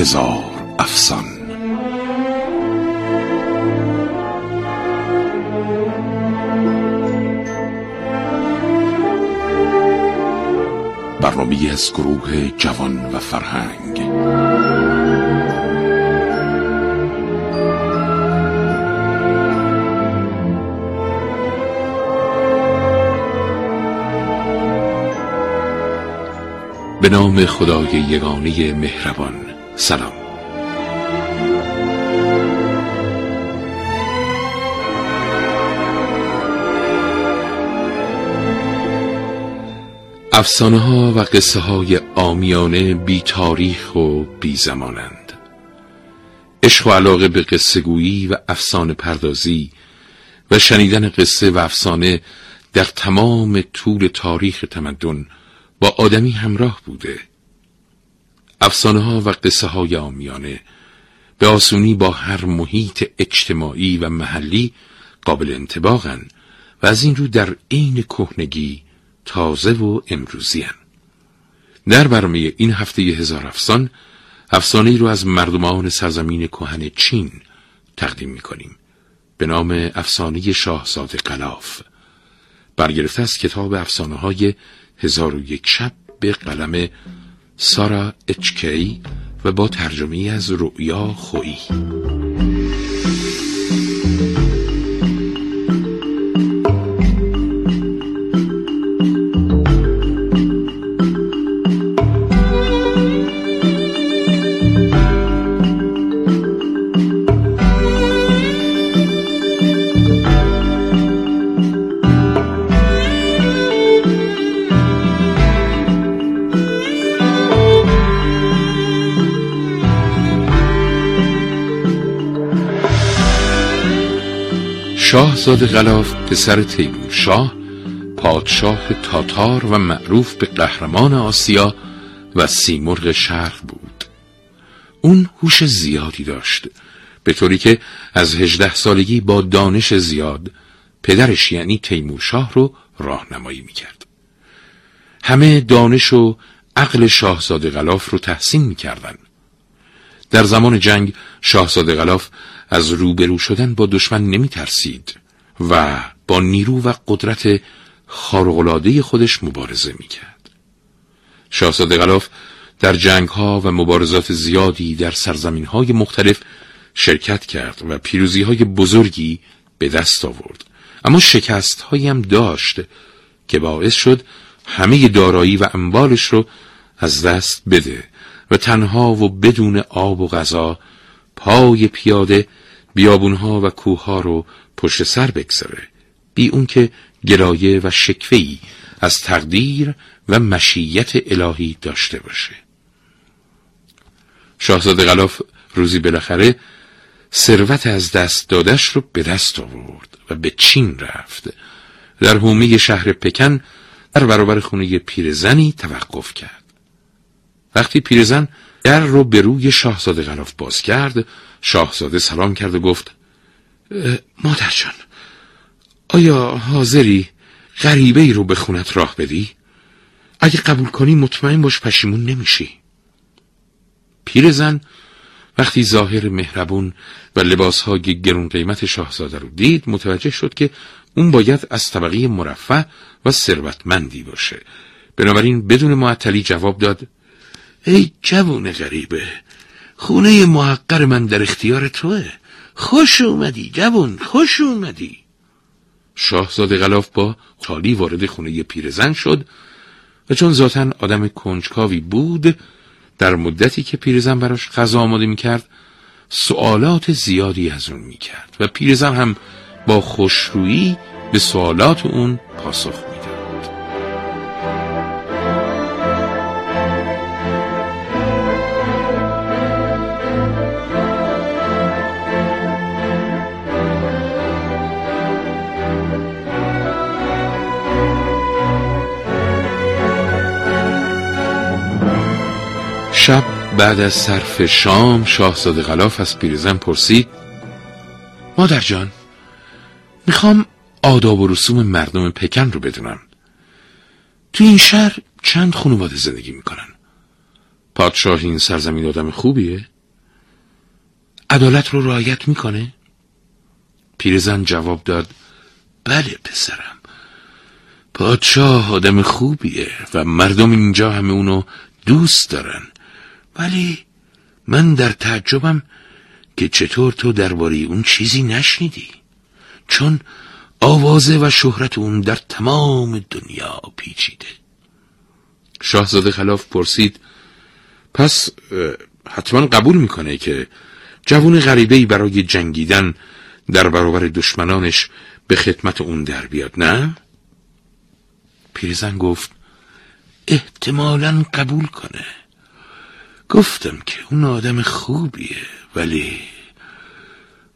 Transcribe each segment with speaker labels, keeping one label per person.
Speaker 1: هزار افسان. برنامه از گروه جوان و فرهنگ. به نام خدای یگانه مهربان. سلام. افسانه ها و قصه های آمیانه بی تاریخ و بی زمانند. عشق و علاقه به قصه گویی و افسانه پردازی و شنیدن قصه و افسانه در تمام طول تاریخ تمدن با آدمی همراه بوده. افسانه ها و قصه های آمیانه به آسونی با هر محیط اجتماعی و محلی قابل انتباقن و از این رو در عین کهنگی تازه و امروزی هن. در برنامه این هفته هزار افسان افسانه رو از مردمان سرزمین کهن چین تقدیم می کنیم به نام افسانه شاهزاده قلاف برگرفته از کتاب افسانه های هزار و یک شب به قلم سارا اچکی و با ترجمه از رؤیا خویی. شاهزاده غلاف پسر تیمور شاه پادشاه تاتار و معروف به قهرمان آسیا و سیمرغ شرق بود. اون هوش زیادی داشت به طوری که از هجده سالگی با دانش زیاد پدرش یعنی تیمور شاه رو راهنمایی می‌کرد. همه دانش و عقل شاهزاده غلاف رو تحسین می‌کردن. در زمان جنگ شاهزاده غلاف از روبرو شدن با دشمن نمی ترسید و با نیرو و قدرت خارقلاده خودش مبارزه می کرد. شاهزاده غلاف در جنگ ها و مبارزات زیادی در سرزمین های مختلف شرکت کرد و پیروزی های بزرگی به دست آورد اما شکست هایی هم داشت که باعث شد همه دارایی و اموالش رو از دست بده و تنها و بدون آب و غذا پای پیاده بیابونها و کوهها رو پشت سر بگذاره. بی اون که گرایه و شکوهی از تقدیر و مشیت الهی داشته باشه. شاهزاده غلاف روزی بالاخره ثروت از دست دادش رو به دست آورد و به چین رفت. در حومه شهر پکن در برابر خونه پیرزنی توقف کرد. وقتی پیرزن در رو به روی شاهزاده غلاف باز کرد. شاهزاده سلام کرد و گفت مادر جان آیا حاضری غریبه ای رو به خونت راه بدی؟ اگه قبول کنی مطمئن باش پشیمون نمیشی. پیرزن وقتی ظاهر مهربون و لباسهای گرون قیمت شاهزاده رو دید متوجه شد که اون باید از طبقه مرفه و ثروتمندی باشه. بنابراین بدون معطلی جواب داد ای جوون غریبه خونه محقر من در اختیار توه. خوش اومدی جوون خوش اومدی. شاهزاده غلاف با خالی وارد خونه پیرزن شد و چون ذاتا آدم کنجکاوی بود در مدتی که پیرزن براش غذا آماده می‌کرد سوالات زیادی از اون می‌کرد و پیرزن هم با خوشرویی به سوالات اون پاسخ شب بعد از صرف شام شاهزاده غلاف از پیرزن پرسید مادر جان می‌خوام آداب و رسوم مردم پکن رو بدونم. تو این شهر چند خانواده زندگی می‌کنن؟ پادشاه این سرزمین آدم خوبیه؟ عدالت رو رعایت می‌کنه؟ پیرزن جواب داد بله پسرم. پادشاه آدم خوبیه و مردم اینجا همه اونو دوست دارن. ولی من در تعجبم که چطور تو درباره اون چیزی نشنیدی چون آوازه و شهرت اون در تمام دنیا پیچیده شاهزاده خلاف پرسید پس حتما قبول می‌کنه که جوون غریبه برای جنگیدن در برابر دشمنانش به خدمت اون در بیاد نه؟ پیرزن گفت احتمالا قبول کنه گفتم که اون آدم خوبیه ولی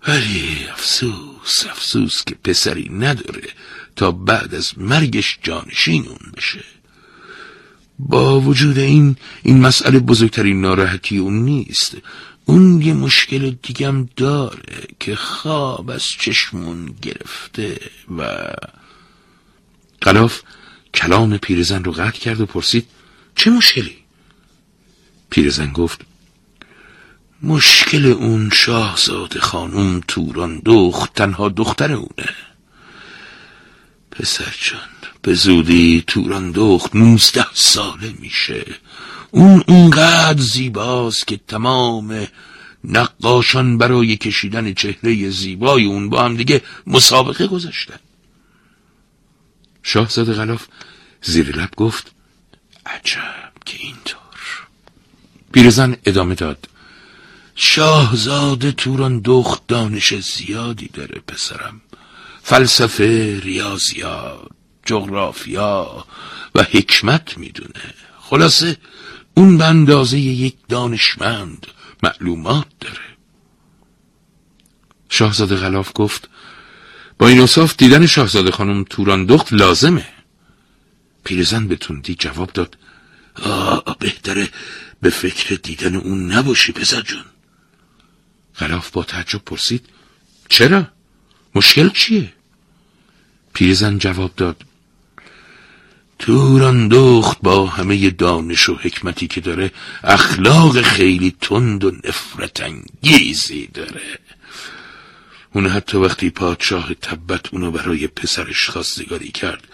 Speaker 1: ولی افسوس افسوس که پسری نداره تا بعد از مرگش جانشین اون بشه با وجود این این مسئله بزرگترین ناراحتی اون نیست اون یه مشکل دیگم داره که خواب از چشمون گرفته و قلاف کلام پیرزن رو قطع کرد و پرسید چه مشکلی؟ پیرزن گفت مشکل اون شاهزاده خانم توران دخت تنها دختر اونه. پسر جان به زودی توران دخت نوزده ساله میشه. اون اونقدر زیباست که تمام نقاشان برای کشیدن چهره زیبای اون با هم دیگه مسابقه گذاشتن. شاهزاده غلاف زیر لب گفت عجب که اینطور. پیرزن ادامه داد. شاهزاده توران دخت دانش زیادی داره پسرم. فلسفه ریاضیات جغرافیا و حکمت می‌دونه. خلاصه اون به اندازه یک دانشمند معلومات داره. شاهزاده غلاف گفت با این اصاف دیدن شاهزاده خانم توران دخت لازمه. پیرزن به تندی جواب داد آه بهتره به فکر دیدن اون نباشی پسر جون غلاف با تعجب پرسید چرا؟ مشکل چیه؟ پیرزن جواب داد توران دخت با همه دانش و حکمتی که داره اخلاق خیلی تند و نفرت انگیزی داره اون حتی وقتی پادشاه تبت اونو برای پسرش خواستگاری کرد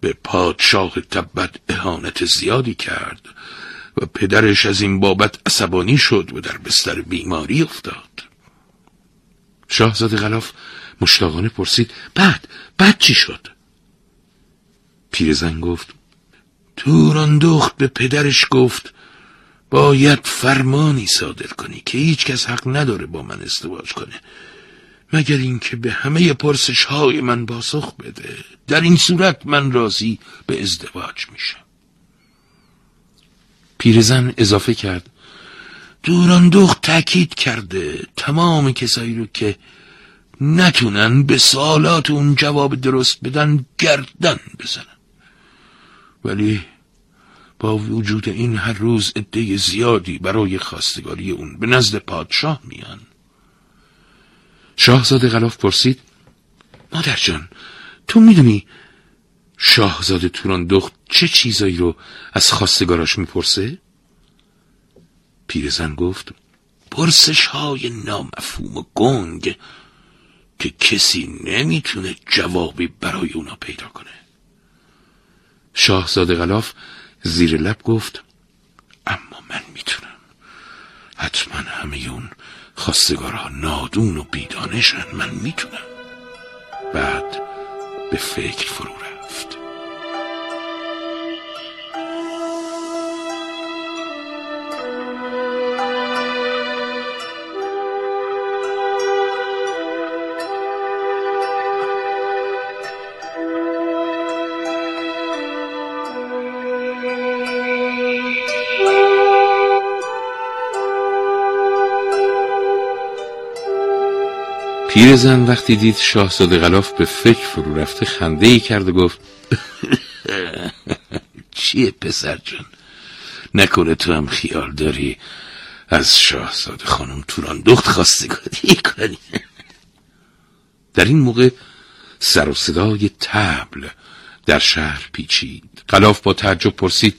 Speaker 1: به پادشاه تبت اهانت زیادی کرد و پدرش از این بابت عصبانی شد و در بستر بیماری افتاد. شاهزاده غلاف مشتاقانه پرسید بعد بعد چی شد؟ پیرزن گفت توران دخت به پدرش گفت باید فرمانی صادر کنی که هیچ کس حق نداره با من ازدواج کنه مگر اینکه به همه پرسش های من پاسخ بده. در این صورت من راضی به ازدواج میشم. پیرزن اضافه کرد. دوران دخت تاکید کرده تمام کسایی رو که نتونن به سوالات اون جواب درست بدن گردن بزنن. ولی با وجود این هر روز عده زیادی برای خواستگاری اون به نزد پادشاه میان. شاهزاده غلاف پرسید مادر جان تو می‌دونی شاهزاده توران دخت چه چیزایی رو از خواستگاراش می‌پرسه؟ پیرزن گفت پرسش های نامفهوم و گنگ که کسی نمی‌تونه جوابی برای اونا پیدا کنه. شاهزاده غلاف زیر لب گفت اما من می‌تونم. حتما همه اون خواستگارها نادون و بیدانشن من می‌تونم. بعد به فکر فرو رفت. پیرزن وقتی دید شاهزاده غلاف به فکر فرو رفته خنده ای کرد و گفت چیه پسر جان نکنه تو هم خیال داری از شاهزاده خانم توران دخت خواستگاری کنی. در این موقع سر و صدای تبل در شهر پیچید. غلاف با تعجب پرسید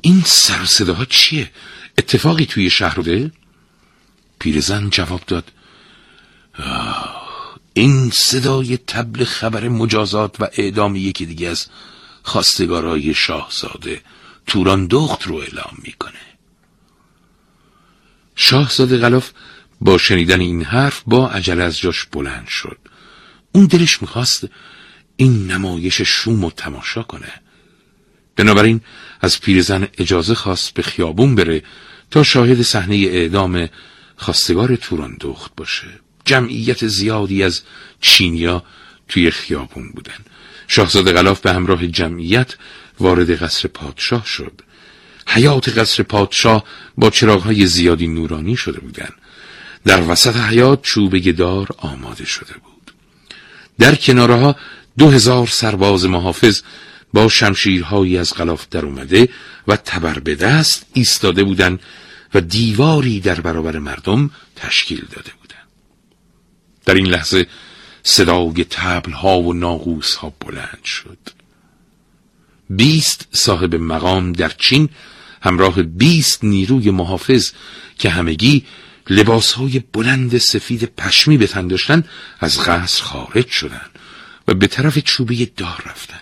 Speaker 1: این سر و صداها چیه؟ اتفاقی توی شهر بوده؟ پیرزن جواب داد این صدای تبل خبر مجازات و اعدام یکی دیگه از خواستگارای شاهزاده توران دخت رو اعلام می‌کنه. شاهزاده غلاف با شنیدن این حرف با عجله از جاش بلند شد. اون دلش می‌خواست این نمایش شوم و تماشا کنه. بنابراین از پیرزن اجازه خواست به خیابون بره تا شاهد صحنه اعدام خواستگار توران دخت باشه. جمعیت زیادی از چینیا توی خیابون بودن. شاهزاده غلاف به همراه جمعیت وارد قصر پادشاه شد. حیات قصر پادشاه با چراغهای زیادی نورانی شده بودند در وسط حیات چوبه دار آماده شده بود. در کنارها دو هزار سرباز محافظ با شمشیرهایی از غلاف در اومده و تبر به دست ایستاده بودند و دیواری در برابر مردم تشکیل داده بودند در این لحظه صدای تبل ها و ناغوس ها بلند شد. بیست صاحب مقام در چین همراه بیست نیروی محافظ که همگی لباس های بلند سفید پشمی به تن داشتن از قصر خارج شدند و به طرف چوبه دار رفتن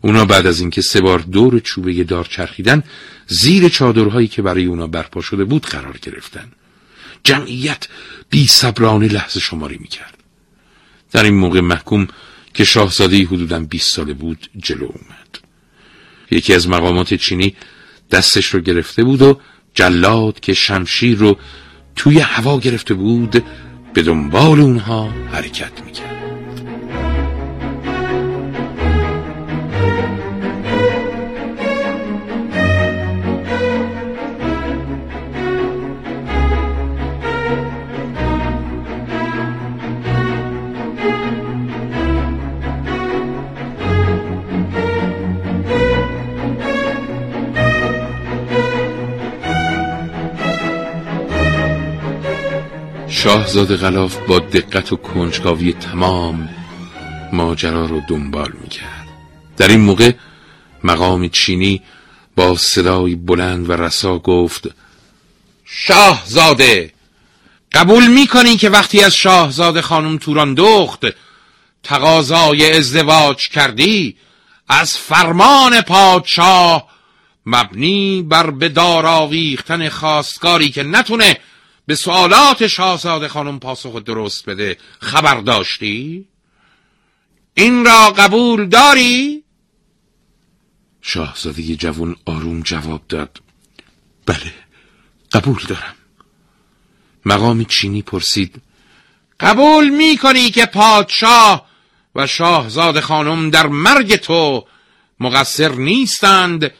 Speaker 1: اونا بعد از اینکه سه بار دور چوبه دار چرخیدن زیر چادرهایی که برای اونا برپا شده بود قرار گرفتن جمعیت بی صبرانه لحظه شماری می‌کرد. در این موقع محکوم که شاهزاده حدودا 20 ساله بود جلو اومد. یکی از مقامات چینی دستش رو گرفته بود و جلاد که شمشیر رو توی هوا گرفته بود به دنبال اونها حرکت می‌کرد. شاهزاده غلاف با دقت و کنجکاوی تمام ماجرا رو دنبال می‌کرد. در این موقع مقام چینی با صدای بلند و رسا گفت شاهزاده قبول می‌کنی که وقتی از شاهزاده خانم توران دخت تقاضای ازدواج کردی؟ از فرمان پادشاه مبنی بر به آویختن خواستگاری که نتونه به سوالات شاهزاده خانم پاسخ درست بده خبر داشتی؟ این را قبول داری؟ شاهزاده جوان آروم جواب داد بله قبول دارم مقام چینی پرسید قبول می کنی که پادشاه و شاهزاده خانم در مرگ تو مقصر نیستند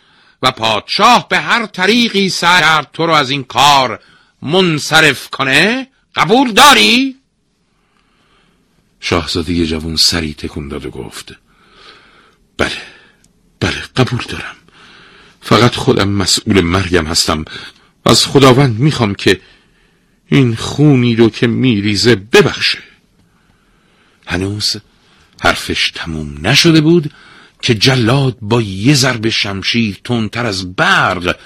Speaker 1: و پادشاه به هر طریقی سعی کرد تو رو از این کار منصرف کنه قبول داری؟ شاهزاده جوان سری تکون داد و گفت بله بله قبول دارم. فقط خودم مسئول مرگم هستم. از خداوند می‌خوام که این خونی رو که میریزه ببخشه. هنوز حرفش تموم نشده بود که جلاد با یه ضرب شمشیر تندتر از برق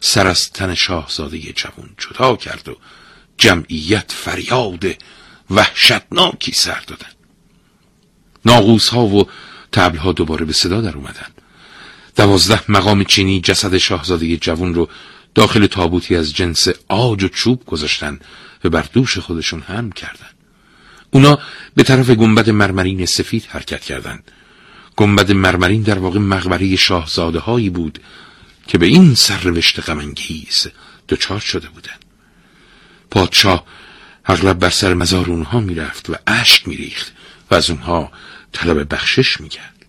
Speaker 1: سر از تن شاهزاده جوان جدا کرد و جمعیت فریاد وحشتناکی سر دادن. ناغوس ها و تبل ها دوباره به صدا در اومدن. دوازده مقام چینی جسد شاهزاده جوان رو داخل تابوتی از جنس آج و چوب گذاشتن و بر دوش خودشون هم کردن. اونا به طرف گنبد مرمرین سفید حرکت کردند. گنبد مرمرین در واقع مقبره شاهزاده هایی بود که به این سرنوشت غمانگیز دچار شده بودند. پادشاه اغلب بر سر مزار اونها می‌رفت و اشک میریخت و از اونها طلب بخشش می‌کرد.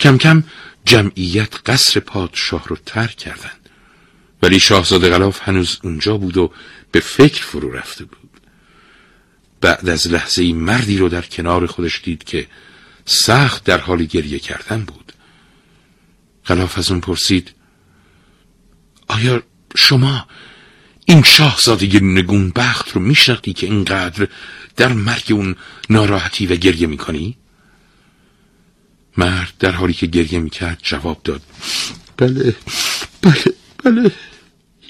Speaker 1: کم کم جمعیت قصر پادشاه رو ترک کردند. ولی شاهزاده غلاف هنوز اونجا بود و به فکر فرو رفته بود. بعد از لحظه مردی رو در کنار خودش دید که سخت در حال گریه کردن بود. غلاف از اون پرسید آیا شما این شاهزاده نگون بخت رو میشناختی که اینقدر در مرگ اون ناراحتی و گریه می‌کنی؟ مرد در حالی که گریه می‌کرد جواب داد بله بله بله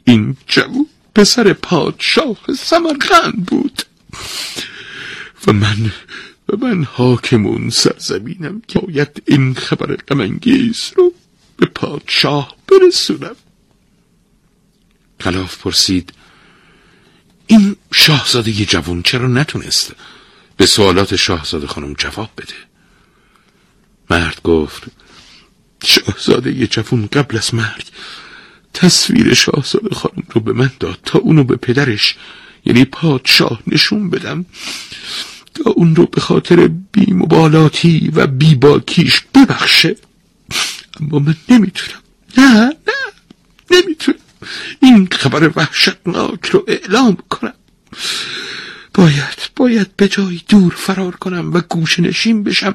Speaker 1: این جوون پسر پادشاه سمرقند بود و من و من حاکمون سرزمینم که باید این خبر غمانگیز رو به پادشاه برسونم. خلاف پرسید این شاهزاده جوان چرا نتونست به سوالات شاهزاده خانم جواب بده؟ مرد گفت شاهزاده جوان قبل از مرگ تصویر شاهزاده خانم رو به من داد تا اونو به پدرش یعنی پادشاه نشون بدم. تا اون رو به خاطر بیمبالاتی و بیباکیش ببخشه. اما من نمی‌تونم. نه نه نمی‌تونم. این خبر وحشتناک رو اعلام کنم. باید باید به جای دور فرار کنم و گوش نشین بشم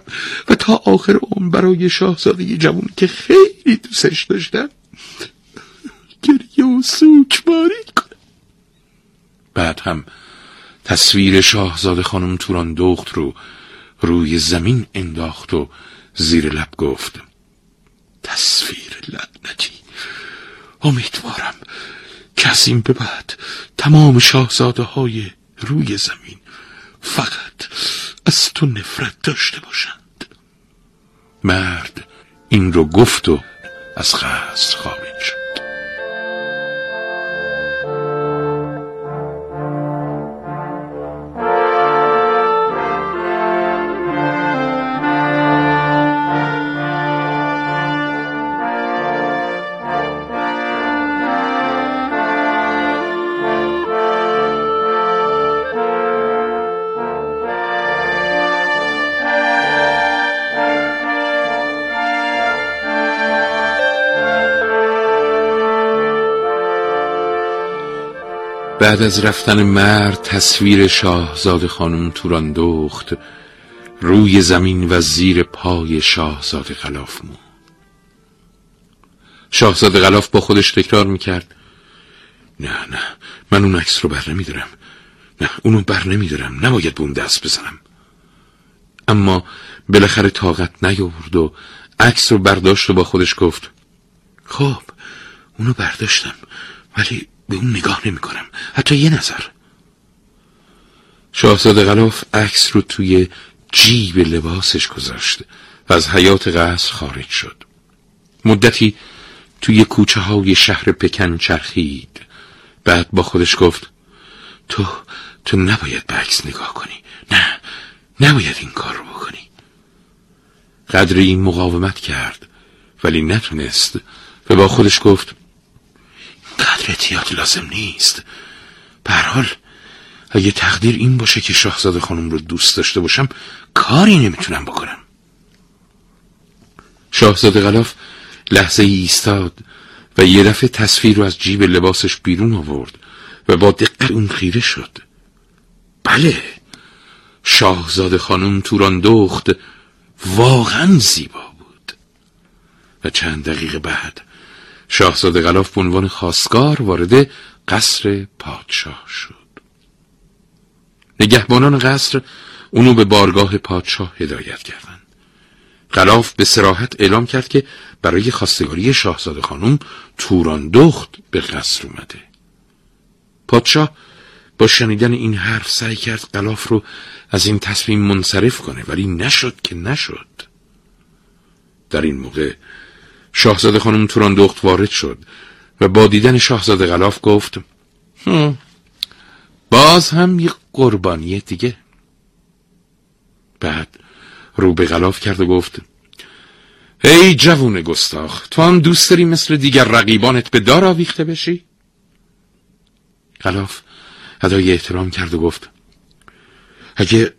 Speaker 1: و تا آخر اون برای شاهزاده جوان که خیلی دوستش داشتم گریه و سوچماری کنم. بعد هم تصویر شاهزاده خانم توران دخت رو روی زمین انداخت و زیر لب گفت. تصویر لعنتی. امیدوارم که از این به بعد تمام شاهزاده های روی زمین فقط از تو نفرت داشته باشند. مرد این رو گفت و از قصر خارج شد. بعد از رفتن مرد تصویر شاهزاده خانم توران دخت روی زمین و زیر پای شاهزاده غلاف مون شاهزاده غلاف با خودش تکرار می‌کرد. نه نه من اون عکس رو بر نمیدارم. نه اونو بر نمیدارم. نباید به اون دست بزنم. اما بالاخره طاقت نیاورد و عکس رو برداشت و با خودش گفت خب اونو برداشتم. ولی به اون نگاه نمی کنم حتی یه نظر. شاهزاده غلاف عکس رو توی جیب لباسش گذاشت و از حیات قصر خارج شد. مدتی توی کوچه های شهر پکن چرخید. بعد با خودش گفت تو تو نباید به عکس نگاه کنی. نه نباید این کار رو بکنی. قدری مقاومت کرد ولی نتونست و با خودش گفت قدر احتیاط لازم نیست. حال اگه تقدیر این باشه که شاهزاده خانم رو دوست داشته باشم کاری نمی‌تونم بکنم. شاهزاده غلاف لحظه ایستاد و یه دفعه تصویر رو از جیب لباسش بیرون آورد و با دقت اون خیره شد. بله شاهزاده خانم توران دخت واقعا زیبا بود. و چند دقیقه بعد شاهزاده غلاف به عنوان خواستگار وارد قصر پادشاه شد. نگهبانان قصر اونو به بارگاه پادشاه هدایت کردند. غلاف به سراحت اعلام کرد که برای خواستگاری شاهزاده خانم توران دخت به قصر اومده. پادشاه با شنیدن این حرف سعی کرد غلاف رو از این تصمیم منصرف کنه ولی نشد که نشد. در این موقع شاهزاده خانم توران دخت وارد شد و با دیدن شاهزاده غلاف گفت باز هم یک قربانی دیگه بعد رو به غلاف کرد و گفت ای جوون گستاخ تو هم دوست داری مثل دیگر رقیبانت به دار آویخته بشی؟ غلاف ادای احترام کرد و گفت اگه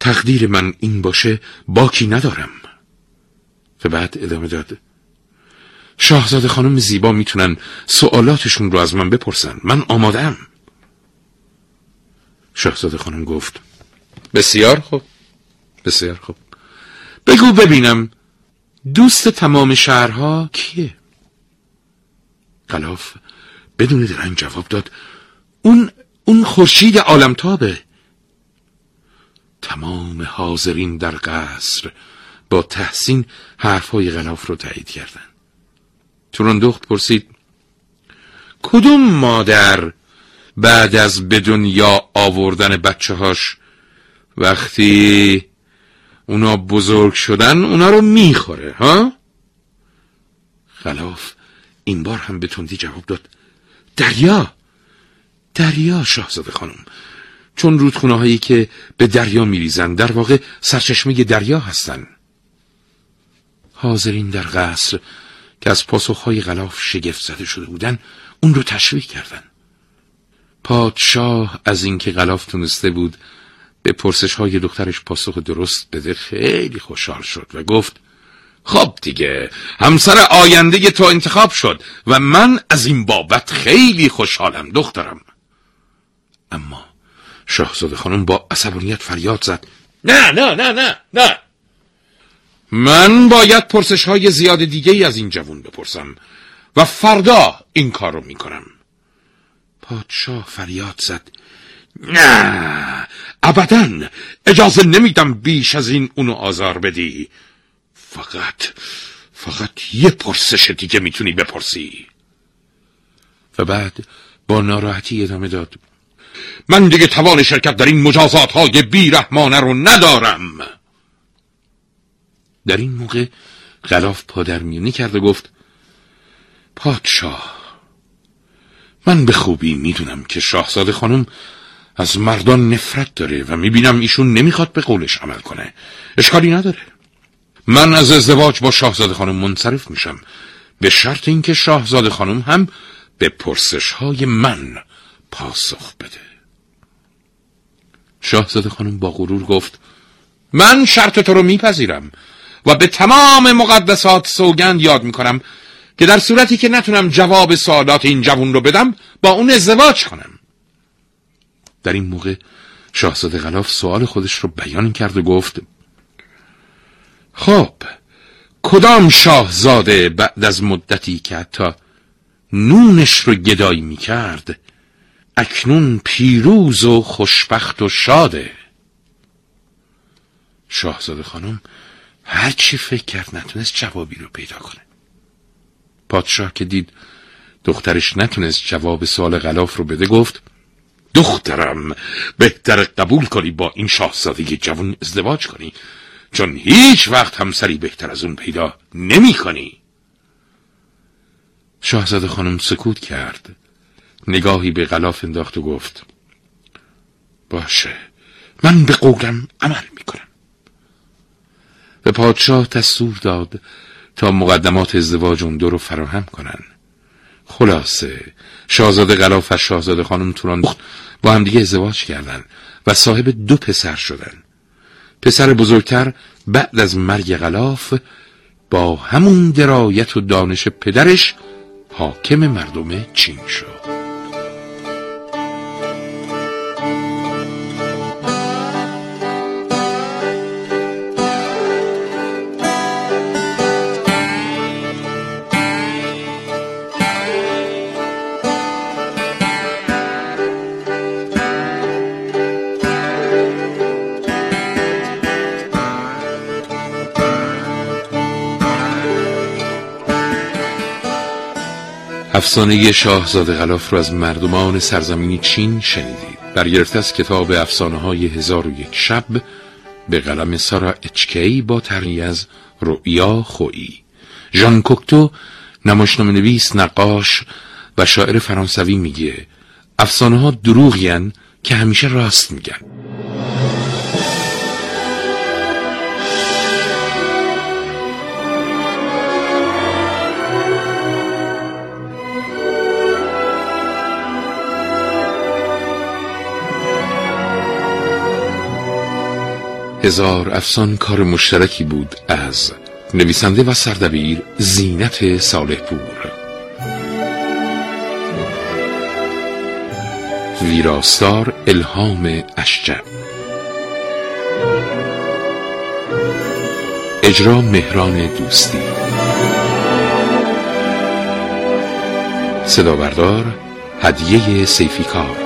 Speaker 1: تقدیر من این باشه باکی ندارم و بعد ادامه داد شاهزاده خانم زیبا می‌تونن سوالاتشون رو از من بپرسن. من آمادم شاهزاده خانم گفت بسیار خوب بسیار خوب. بگو ببینم دوست تمام شهرها کیه؟ قلاف بدون درنگ جواب داد اون اون خورشید عالمتابه. تمام حاضرین در قصر با تحسین حرفهای غلاف رو تایید کردند. تورندخت پرسید کدوم مادر بعد از به دنیا آوردن بچه هاش وقتی اونا بزرگ شدن اونا رو می‌خوره ها؟ خلاف این بار هم به تندی جواب داد دریا دریا شاهزاده خانم چون رودخونه هایی که به دریا میریزن در واقع سرچشمه دریا هستن حاضرین در قصر که از پاسخهای غلاف شگفت زده شده بودن اون رو تشویق کردن. پادشاه از اینکه غلاف تونسته بود به پرسش های دخترش پاسخ درست بده خیلی خوشحال شد و گفت خب دیگه همسر آینده تو انتخاب شد و من از این بابت خیلی خوشحالم دخترم. اما شاهزاده خانم با عصبانیت فریاد زد نه نه نه نه نه. من باید پرسش های زیاد دیگه ای از این جوون بپرسم و فردا این کار رو می‌کنم. پادشاه فریاد زد. نه ابدا اجازه نمیدم بیش از این اونو آزار بدی. فقط فقط یه پرسش دیگه می‌تونی بپرسی. و بعد با ناراحتی ادامه داد. من دیگه توان شرکت در این مجازات های بیرحمانه رو ندارم. در این موقع غلاف پادرمیونی کرد و گفت پادشاه من به خوبی می‌دونم که شاهزاده خانم از مردان نفرت داره و می‌بینم ایشون نمی‌خواد به قولش عمل کنه. اشکالی نداره. من از ازدواج با شاهزاده خانم منصرف میشم به شرط اینکه شاهزاده خانم هم به پرسش های من پاسخ بده. شاهزاده خانم با غرور گفت من شرط تو رو میپذیرم. و به تمام مقدسات سوگند یاد می‌کنم که در صورتی که نتونم جواب سوالات این جوون رو بدم با اون ازدواج کنم. در این موقع شاهزاده غلاف سوال خودش رو بیان کرد و گفت خب کدام شاهزاده بعد از مدتی که حتی نونش رو گدایی می کرد اکنون پیروز و خوشبخت و شاده؟ شاهزاده خانم هر چی فکر کرد نتونست جوابی رو پیدا کنه. پادشاه که دید دخترش نتونست جواب سوال غلاف رو بده گفت دخترم بهتر قبول کنی با این شاهزادگی جوان ازدواج کنی چون هیچ وقت همسری بهتر از اون پیدا نمی کنی. شاهزاده خانم سکوت کرد نگاهی به غلاف انداخت و گفت باشه من به قولم عمل می‌کنم. به پادشاه دستور داد تا مقدمات ازدواج اون دو رو فراهم کنن. خلاصه شاهزاده غلاف و شاهزاده خانم توران با همدیگه ازدواج کردن و صاحب دو پسر شدن. پسر بزرگتر بعد از مرگ غلاف با همون درایت و دانش پدرش حاکم مردم چین شد. افسانه شاهزاده غلاف رو از مردمان سرزمینی چین شنیدید. برگرفته از کتاب افسانه های هزار و یک شب به قلم سارا اچکی با ترنی از رؤیا خویی. ژان کوکتو نمایشنامه نویس نقاش و شاعر فرانسوی میگه افسانه ها دروغین که همیشه راست میگن. هزار افسان کار مشترکی بود از نویسنده و سردبیر زینت صالح پور ویراستار الهام اشجب اجرا مهران دوستی. صدا بردار هدیه سیفیکار